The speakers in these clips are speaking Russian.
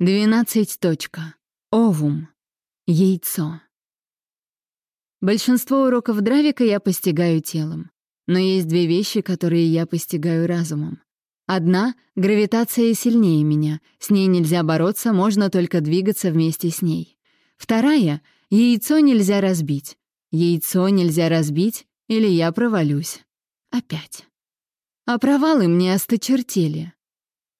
12. Точка. Овум. Яйцо. Большинство уроков Дравика я постигаю телом. Но есть две вещи, которые я постигаю разумом. Одна — гравитация сильнее меня. С ней нельзя бороться, можно только двигаться вместе с ней. Вторая — яйцо нельзя разбить. Яйцо нельзя разбить, или я провалюсь. Опять. А провалы мне осточертели.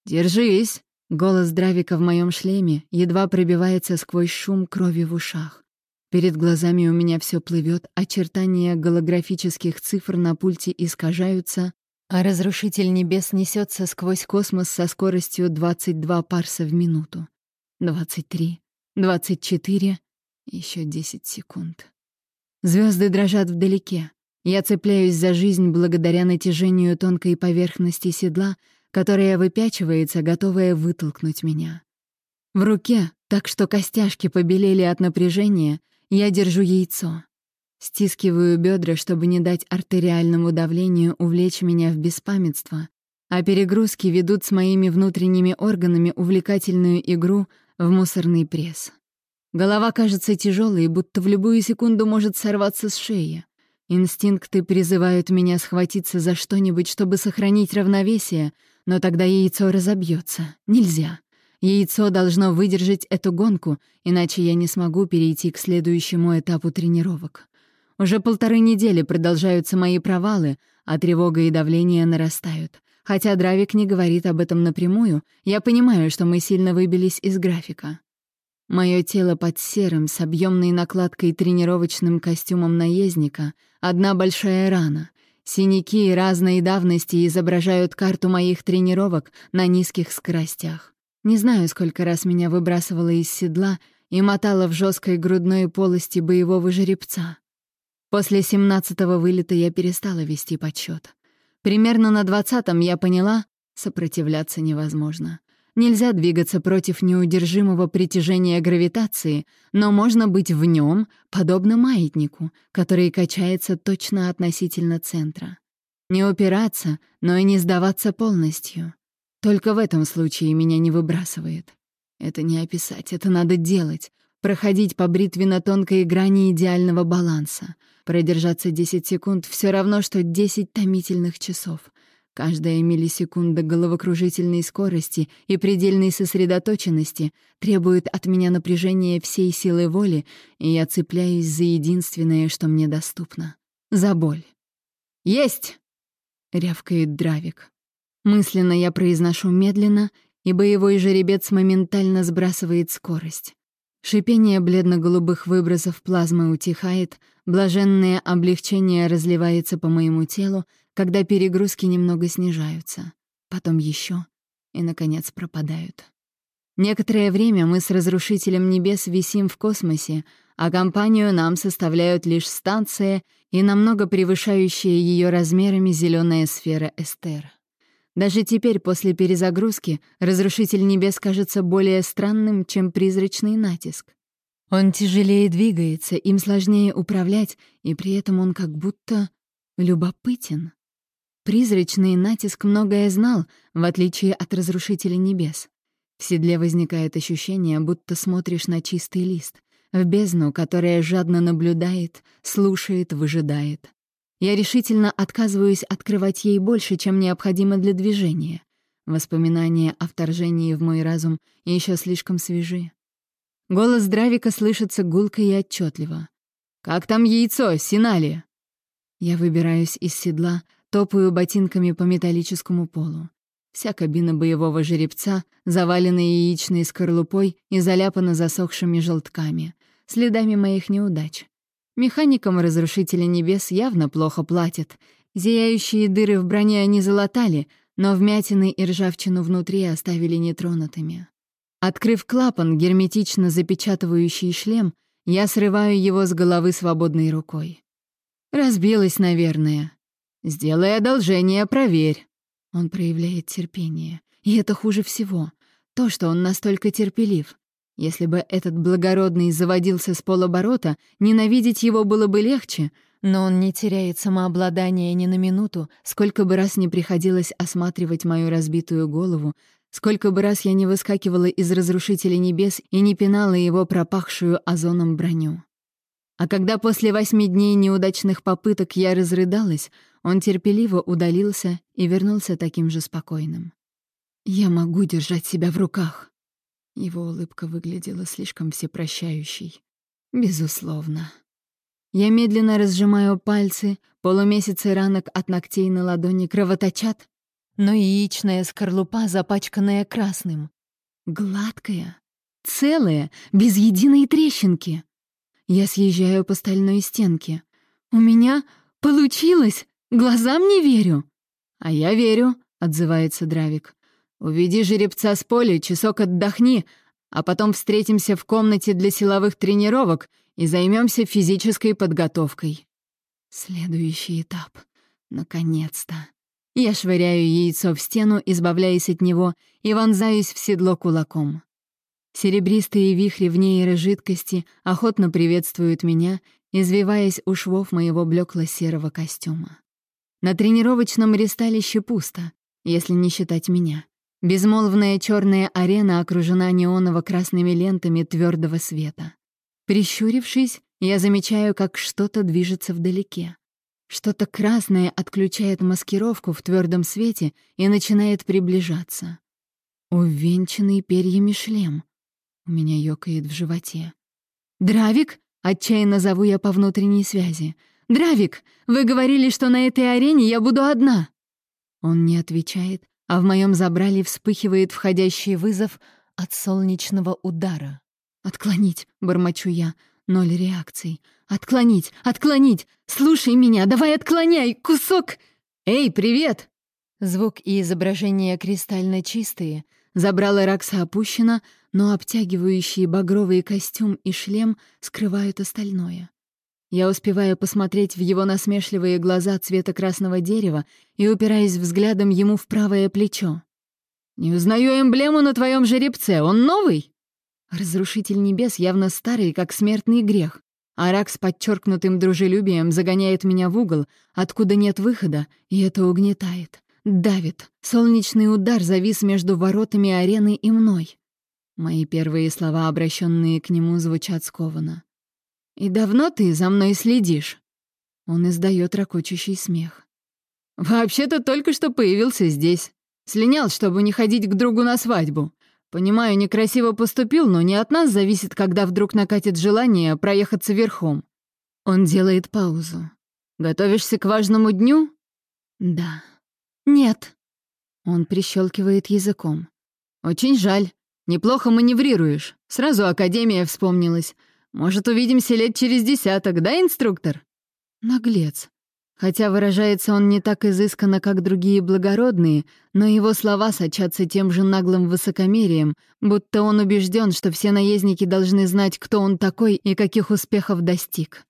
«Держись!» Голос Дравика в моем шлеме едва пробивается сквозь шум крови в ушах. Перед глазами у меня все плывет, очертания голографических цифр на пульте искажаются, а разрушитель небес несется сквозь космос со скоростью 22 парса в минуту. 23, 24, еще 10 секунд. Звезды дрожат вдалеке. Я цепляюсь за жизнь благодаря натяжению тонкой поверхности седла, которая выпячивается, готовая вытолкнуть меня. В руке, так что костяшки побелели от напряжения, я держу яйцо. Стискиваю бедра, чтобы не дать артериальному давлению увлечь меня в беспамятство, а перегрузки ведут с моими внутренними органами увлекательную игру в мусорный пресс. Голова кажется тяжелой, будто в любую секунду может сорваться с шеи. Инстинкты призывают меня схватиться за что-нибудь, чтобы сохранить равновесие, но тогда яйцо разобьется. Нельзя. Яйцо должно выдержать эту гонку, иначе я не смогу перейти к следующему этапу тренировок. Уже полторы недели продолжаются мои провалы, а тревога и давление нарастают. Хотя Дравик не говорит об этом напрямую, я понимаю, что мы сильно выбились из графика. Мое тело под серым, с объемной накладкой тренировочным костюмом наездника, одна большая рана. Синяки разной давности изображают карту моих тренировок на низких скоростях. Не знаю, сколько раз меня выбрасывало из седла и мотало в жесткой грудной полости боевого жеребца. После семнадцатого вылета я перестала вести подсчет. Примерно на двадцатом я поняла, сопротивляться невозможно. Нельзя двигаться против неудержимого притяжения гравитации, но можно быть в нем, подобно маятнику, который качается точно относительно центра. Не упираться, но и не сдаваться полностью. Только в этом случае меня не выбрасывает. Это не описать, это надо делать. Проходить по бритве на тонкой грани идеального баланса. Продержаться 10 секунд — все равно, что 10 томительных часов — Каждая миллисекунда головокружительной скорости и предельной сосредоточенности требует от меня напряжения всей силы воли, и я цепляюсь за единственное, что мне доступно — за боль. «Есть!» — рявкает Дравик. Мысленно я произношу медленно, и боевой жеребец моментально сбрасывает скорость. Шипение бледно-голубых выбросов плазмы утихает, блаженное облегчение разливается по моему телу, когда перегрузки немного снижаются, потом еще и, наконец, пропадают. Некоторое время мы с Разрушителем Небес висим в космосе, а компанию нам составляют лишь станция и намного превышающая ее размерами зеленая сфера Эстер. Даже теперь, после перезагрузки, Разрушитель Небес кажется более странным, чем призрачный натиск. Он тяжелее двигается, им сложнее управлять, и при этом он как будто любопытен. Призрачный натиск многое знал, в отличие от Разрушителя Небес. В седле возникает ощущение, будто смотришь на чистый лист, в бездну, которая жадно наблюдает, слушает, выжидает. Я решительно отказываюсь открывать ей больше, чем необходимо для движения. Воспоминания о вторжении в мой разум еще слишком свежи. Голос Дравика слышится гулко и отчетливо. «Как там яйцо, Синали?» Я выбираюсь из седла, топаю ботинками по металлическому полу. Вся кабина боевого жеребца завалена яичной скорлупой и заляпана засохшими желтками, следами моих неудач. Механикам Разрушителя Небес явно плохо платят. Зияющие дыры в броне они залатали, но вмятины и ржавчину внутри оставили нетронутыми. Открыв клапан, герметично запечатывающий шлем, я срываю его с головы свободной рукой. Разбилась, наверное. Сделай одолжение, проверь. Он проявляет терпение. И это хуже всего. То, что он настолько терпелив. Если бы этот благородный заводился с полоборота, ненавидеть его было бы легче, но он не теряет самообладания ни на минуту, сколько бы раз не приходилось осматривать мою разбитую голову, Сколько бы раз я не выскакивала из разрушителя небес и не пинала его пропахшую озоном броню. А когда после восьми дней неудачных попыток я разрыдалась, он терпеливо удалился и вернулся таким же спокойным. «Я могу держать себя в руках». Его улыбка выглядела слишком всепрощающей. «Безусловно». Я медленно разжимаю пальцы, полумесяцы ранок от ногтей на ладони кровоточат, но яичная скорлупа, запачканная красным. Гладкая, целая, без единой трещинки. Я съезжаю по стальной стенке. «У меня получилось! Глазам не верю!» «А я верю», — отзывается Дравик. «Уведи жеребца с поля, часок отдохни, а потом встретимся в комнате для силовых тренировок и займемся физической подготовкой». Следующий этап. Наконец-то. Я швыряю яйцо в стену, избавляясь от него, и вонзаюсь в седло кулаком. Серебристые вихри в нейрожидкости охотно приветствуют меня, извиваясь у швов моего блекло-серого костюма. На тренировочном ресталище пусто, если не считать меня. Безмолвная черная арена окружена неоново-красными лентами твердого света. Прищурившись, я замечаю, как что-то движется вдалеке. Что-то красное отключает маскировку в твердом свете и начинает приближаться. Увенчанный перьями шлем. У меня ёкает в животе. «Дравик?» — отчаянно зову я по внутренней связи. «Дравик, вы говорили, что на этой арене я буду одна!» Он не отвечает, а в моем забрале вспыхивает входящий вызов от солнечного удара. «Отклонить!» — бормочу я. Ноль реакций. «Отклонить! Отклонить! Слушай меня! Давай отклоняй! Кусок!» «Эй, привет!» Звук и изображение кристально чистые. Забрало Ракса опущено, но обтягивающие багровый костюм и шлем скрывают остальное. Я успеваю посмотреть в его насмешливые глаза цвета красного дерева и упираясь взглядом ему в правое плечо. «Не узнаю эмблему на твоем жеребце, он новый?» Разрушитель небес явно старый, как смертный грех. Арак с подчеркнутым дружелюбием загоняет меня в угол, откуда нет выхода, и это угнетает. Давит. Солнечный удар завис между воротами арены и мной. Мои первые слова, обращенные к нему, звучат скованно. «И давно ты за мной следишь?» Он издает ракочущий смех. «Вообще-то только что появился здесь. Слинял, чтобы не ходить к другу на свадьбу. Понимаю, некрасиво поступил, но не от нас зависит, когда вдруг накатит желание проехаться верхом». Он делает паузу. «Готовишься к важному дню?» «Да». «Нет». Он прищелкивает языком. «Очень жаль. Неплохо маневрируешь. Сразу Академия вспомнилась. Может, увидимся лет через десяток, да, инструктор?» Наглец. Хотя выражается он не так изысканно, как другие благородные, но его слова сочатся тем же наглым высокомерием, будто он убежден, что все наездники должны знать, кто он такой и каких успехов достиг.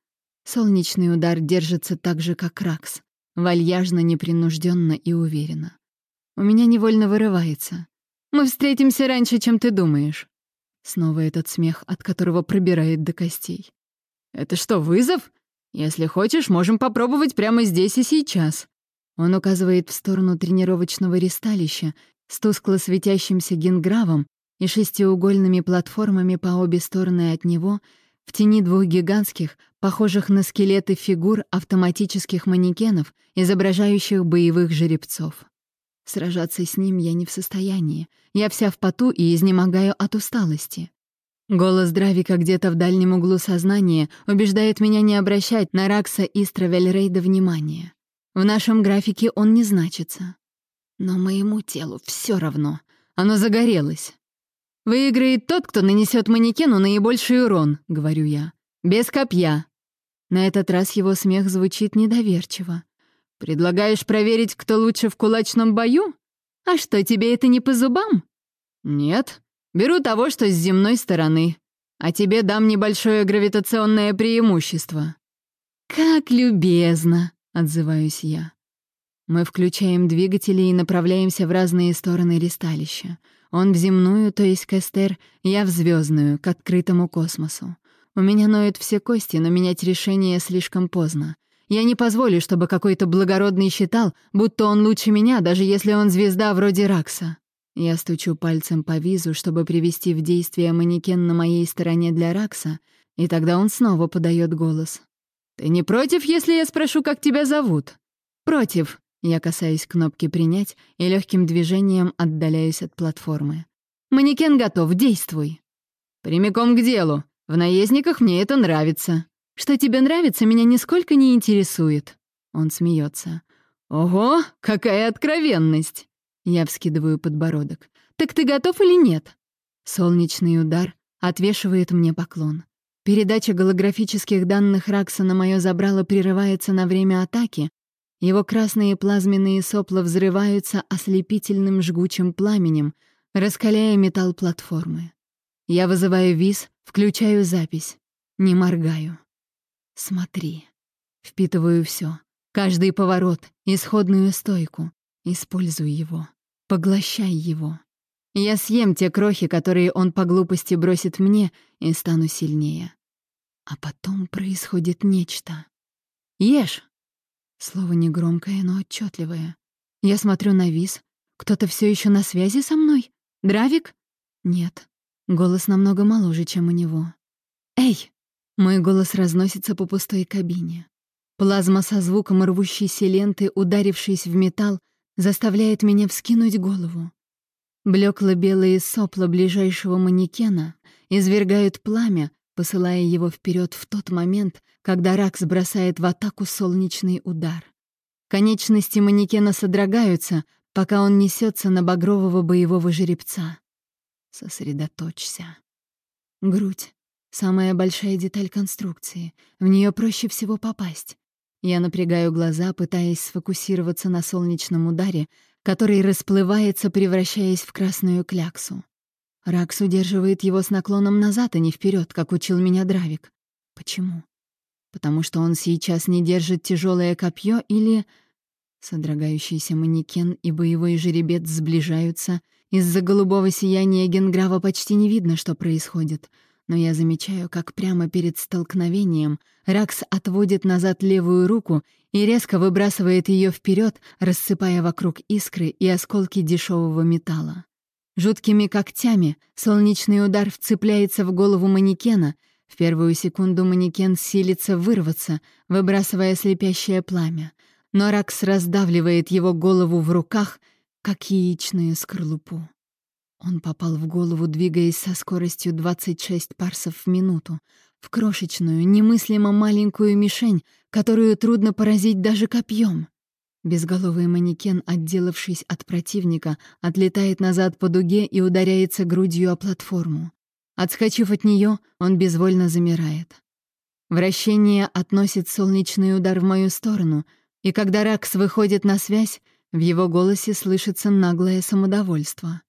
Солнечный удар держится так же, как Ракс. Вальяжно, непринужденно и уверенно. У меня невольно вырывается. Мы встретимся раньше, чем ты думаешь». Снова этот смех, от которого пробирает до костей. «Это что, вызов? Если хочешь, можем попробовать прямо здесь и сейчас». Он указывает в сторону тренировочного ристалища с тускло светящимся генгравом и шестиугольными платформами по обе стороны от него в тени двух гигантских, похожих на скелеты фигур автоматических манекенов, изображающих боевых жеребцов. Сражаться с ним я не в состоянии. Я вся в поту и изнемогаю от усталости. Голос Дравика где-то в дальнем углу сознания убеждает меня не обращать на Ракса и Стравельрейда внимания. В нашем графике он не значится. Но моему телу все равно. Оно загорелось. «Выиграет тот, кто нанесет манекену наибольший урон», — говорю я. «Без копья». На этот раз его смех звучит недоверчиво. «Предлагаешь проверить, кто лучше в кулачном бою? А что, тебе это не по зубам?» «Нет. Беру того, что с земной стороны. А тебе дам небольшое гравитационное преимущество». «Как любезно!» — отзываюсь я. Мы включаем двигатели и направляемся в разные стороны ристалища. Он в земную, то есть к Эстер, я в звездную, к открытому космосу. У меня ноют все кости, но менять решение слишком поздно. Я не позволю, чтобы какой-то благородный считал, будто он лучше меня, даже если он звезда вроде Ракса. Я стучу пальцем по визу, чтобы привести в действие манекен на моей стороне для Ракса, и тогда он снова подает голос. «Ты не против, если я спрошу, как тебя зовут?» «Против», — я касаюсь кнопки «Принять» и легким движением отдаляюсь от платформы. «Манекен готов, действуй!» «Прямиком к делу. В наездниках мне это нравится. Что тебе нравится, меня нисколько не интересует». Он смеется. «Ого, какая откровенность!» Я вскидываю подбородок. «Так ты готов или нет?» Солнечный удар отвешивает мне поклон. Передача голографических данных Ракса на моё забрало прерывается на время атаки. Его красные плазменные сопла взрываются ослепительным жгучим пламенем, раскаляя металл платформы. Я вызываю виз, включаю запись. Не моргаю. Смотри. Впитываю всё. Каждый поворот, исходную стойку. Используй его. Поглощай его. Я съем те крохи, которые он по глупости бросит мне, и стану сильнее. А потом происходит нечто. «Ешь!» Слово негромкое, но отчетливое. Я смотрю на Виз. Кто-то все еще на связи со мной? Дравик? Нет. Голос намного моложе, чем у него. «Эй!» Мой голос разносится по пустой кабине. Плазма со звуком рвущейся ленты, ударившись в металл, заставляет меня вскинуть голову. Блекло-белые сопла ближайшего манекена извергают пламя, посылая его вперед в тот момент, когда Ракс бросает в атаку солнечный удар. Конечности манекена содрогаются, пока он несется на багрового боевого жеребца. Сосредоточься. Грудь — самая большая деталь конструкции. В нее проще всего попасть. Я напрягаю глаза, пытаясь сфокусироваться на солнечном ударе, который расплывается, превращаясь в красную кляксу. Ракс удерживает его с наклоном назад, а не вперед, как учил меня Дравик. Почему? Потому что он сейчас не держит тяжелое копье или... Содрогающийся манекен и боевой жеребец сближаются. Из-за голубого сияния Генграва почти не видно, что происходит — но я замечаю, как прямо перед столкновением Ракс отводит назад левую руку и резко выбрасывает ее вперед, рассыпая вокруг искры и осколки дешевого металла. Жуткими когтями солнечный удар вцепляется в голову манекена. В первую секунду манекен силится вырваться, выбрасывая слепящее пламя. Но Ракс раздавливает его голову в руках, как яичную скорлупу. Он попал в голову, двигаясь со скоростью 26 парсов в минуту, в крошечную, немыслимо маленькую мишень, которую трудно поразить даже копьем. Безголовый манекен, отделавшись от противника, отлетает назад по дуге и ударяется грудью о платформу. Отскочив от нее, он безвольно замирает. Вращение относит солнечный удар в мою сторону, и когда Ракс выходит на связь, в его голосе слышится наглое самодовольство.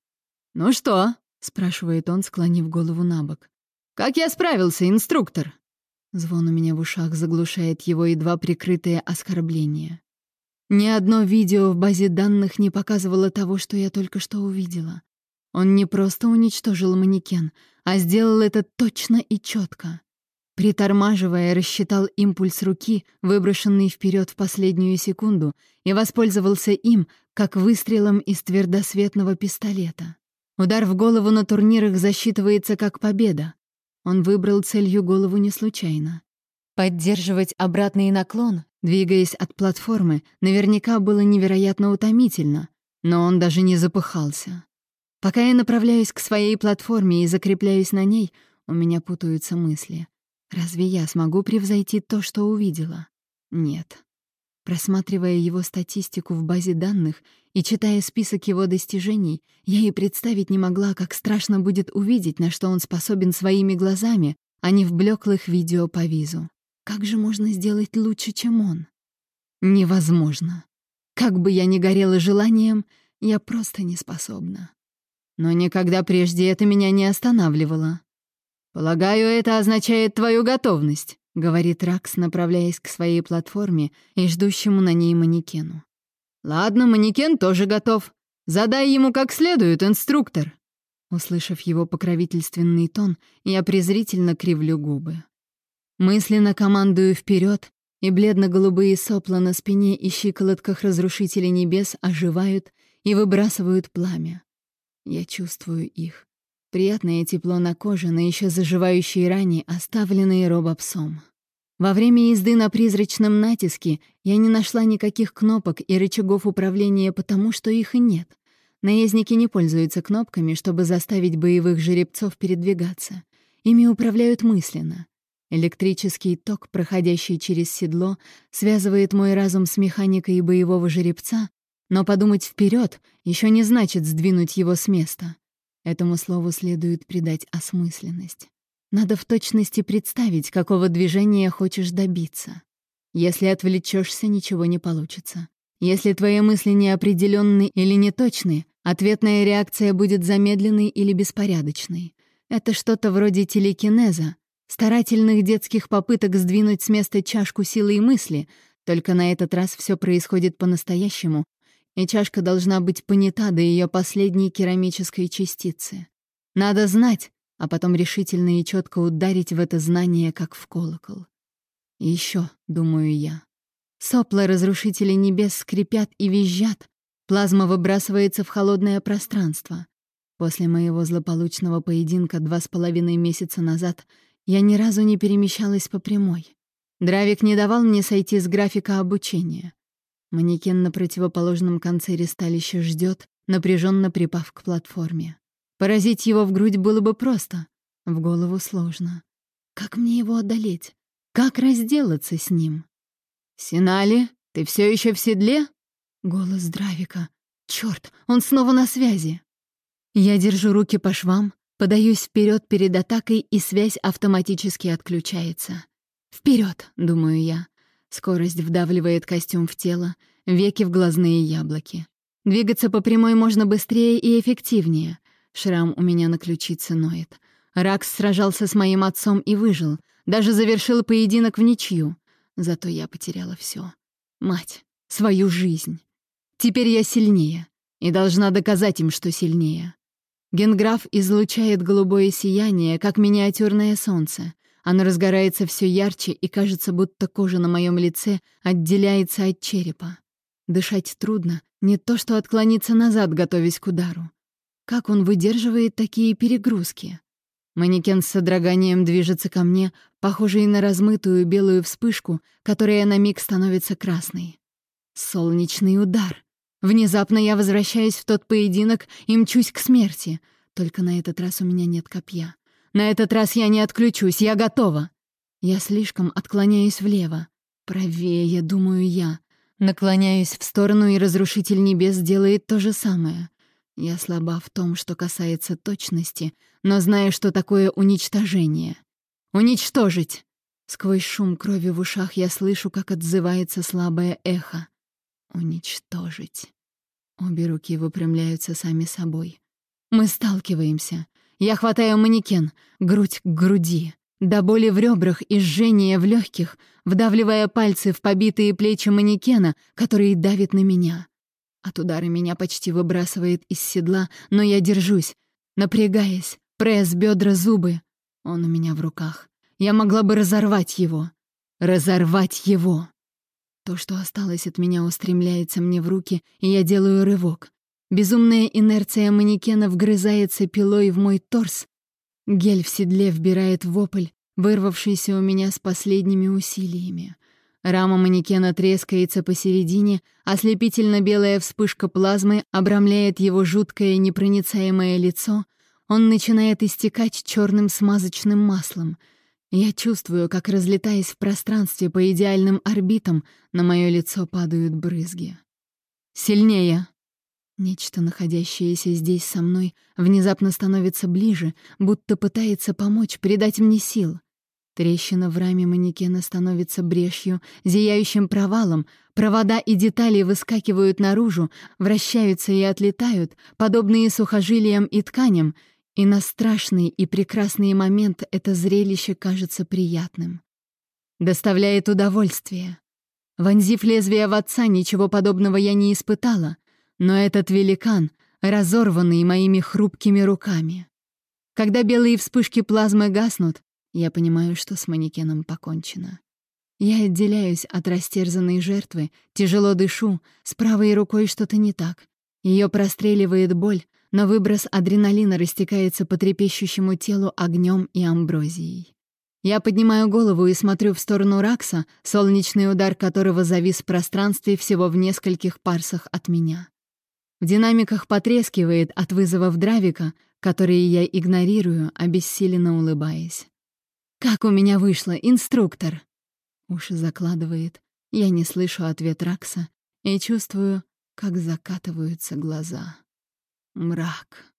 «Ну что?» — спрашивает он, склонив голову на бок. «Как я справился, инструктор?» Звон у меня в ушах заглушает его едва прикрытое оскорбление. Ни одно видео в базе данных не показывало того, что я только что увидела. Он не просто уничтожил манекен, а сделал это точно и четко. Притормаживая, рассчитал импульс руки, выброшенный вперед в последнюю секунду, и воспользовался им, как выстрелом из твердосветного пистолета. Удар в голову на турнирах засчитывается как победа. Он выбрал целью голову не случайно. Поддерживать обратный наклон, двигаясь от платформы, наверняка было невероятно утомительно, но он даже не запыхался. Пока я направляюсь к своей платформе и закрепляюсь на ней, у меня путаются мысли. Разве я смогу превзойти то, что увидела? Нет. Просматривая его статистику в базе данных и читая список его достижений, я и представить не могла, как страшно будет увидеть, на что он способен своими глазами, а не в блеклых видео по визу. Как же можно сделать лучше, чем он? Невозможно. Как бы я ни горела желанием, я просто не способна. Но никогда прежде это меня не останавливало. Полагаю, это означает твою готовность. — говорит Ракс, направляясь к своей платформе и ждущему на ней манекену. «Ладно, манекен тоже готов. Задай ему как следует, инструктор». Услышав его покровительственный тон, я презрительно кривлю губы. Мысленно командую вперед, и бледно-голубые сопла на спине и щиколотках разрушителя небес оживают и выбрасывают пламя. Я чувствую их. Приятное тепло на коже, на еще заживающей ране, оставленные робопсом. Во время езды на призрачном натиске я не нашла никаких кнопок и рычагов управления, потому что их и нет. Наездники не пользуются кнопками, чтобы заставить боевых жеребцов передвигаться. Ими управляют мысленно. Электрический ток, проходящий через седло, связывает мой разум с механикой боевого жеребца, но подумать вперед еще не значит сдвинуть его с места. Этому слову следует придать осмысленность. Надо в точности представить, какого движения хочешь добиться. Если отвлечешься, ничего не получится. Если твои мысли неопределенны или неточны, ответная реакция будет замедленной или беспорядочной. Это что-то вроде телекинеза, старательных детских попыток сдвинуть с места чашку силы и мысли, только на этот раз все происходит по-настоящему, и чашка должна быть понята до ее последней керамической частицы. Надо знать, а потом решительно и четко ударить в это знание, как в колокол. Еще, думаю я, сопла разрушителей небес скрипят и визжат, плазма выбрасывается в холодное пространство. После моего злополучного поединка два с половиной месяца назад я ни разу не перемещалась по прямой. Дравик не давал мне сойти с графика обучения. Манекен на противоположном конце ресталища ждет, напряженно припав к платформе. Поразить его в грудь было бы просто, в голову сложно. Как мне его одолеть? Как разделаться с ним? «Синали, ты все еще в седле?» Голос Дравика. Черт, он снова на связи. Я держу руки по швам, подаюсь вперед перед атакой, и связь автоматически отключается. Вперед, думаю я. Скорость вдавливает костюм в тело, веки в глазные яблоки. Двигаться по прямой можно быстрее и эффективнее. Шрам у меня на ключице ноет. Ракс сражался с моим отцом и выжил. Даже завершил поединок в ничью. Зато я потеряла все. Мать, свою жизнь. Теперь я сильнее. И должна доказать им, что сильнее. Генграф излучает голубое сияние, как миниатюрное солнце. Оно разгорается все ярче, и кажется, будто кожа на моем лице отделяется от черепа. Дышать трудно, не то что отклониться назад, готовясь к удару. Как он выдерживает такие перегрузки? Манекен с содроганием движется ко мне, похожий на размытую белую вспышку, которая на миг становится красной. Солнечный удар. Внезапно я возвращаюсь в тот поединок и мчусь к смерти. Только на этот раз у меня нет копья. На этот раз я не отключусь, я готова. Я слишком отклоняюсь влево. Правее, думаю я. Наклоняюсь в сторону, и Разрушитель Небес делает то же самое. Я слаба в том, что касается точности, но знаю, что такое уничтожение. Уничтожить! Сквозь шум крови в ушах я слышу, как отзывается слабое эхо. Уничтожить. Обе руки выпрямляются сами собой. Мы сталкиваемся. Я хватаю манекен, грудь к груди, до боли в ребрах и жжения в легких, вдавливая пальцы в побитые плечи манекена, который давит на меня. От удара меня почти выбрасывает из седла, но я держусь, напрягаясь, пресс, бедра, зубы. Он у меня в руках. Я могла бы разорвать его. Разорвать его. То, что осталось от меня, устремляется мне в руки, и я делаю рывок. Безумная инерция манекена вгрызается пилой в мой торс. Гель в седле вбирает вопль, вырвавшийся у меня с последними усилиями. Рама манекена трескается посередине, ослепительно-белая вспышка плазмы обрамляет его жуткое непроницаемое лицо, он начинает истекать черным смазочным маслом. Я чувствую, как, разлетаясь в пространстве по идеальным орбитам, на мое лицо падают брызги. «Сильнее!» Нечто, находящееся здесь со мной, внезапно становится ближе, будто пытается помочь, придать мне сил. Трещина в раме манекена становится брешью, зияющим провалом, провода и детали выскакивают наружу, вращаются и отлетают, подобные сухожилиям и тканям, и на страшный и прекрасный момент это зрелище кажется приятным. Доставляет удовольствие. Вонзив лезвие в отца, ничего подобного я не испытала — но этот великан, разорванный моими хрупкими руками. Когда белые вспышки плазмы гаснут, я понимаю, что с манекеном покончено. Я отделяюсь от растерзанной жертвы, тяжело дышу, с правой рукой что-то не так. Ее простреливает боль, но выброс адреналина растекается по трепещущему телу огнем и амброзией. Я поднимаю голову и смотрю в сторону Ракса, солнечный удар которого завис в пространстве всего в нескольких парсах от меня. В динамиках потрескивает от вызовов Дравика, которые я игнорирую, обессиленно улыбаясь. «Как у меня вышло, инструктор!» Уши закладывает, я не слышу ответ Ракса и чувствую, как закатываются глаза. Мрак.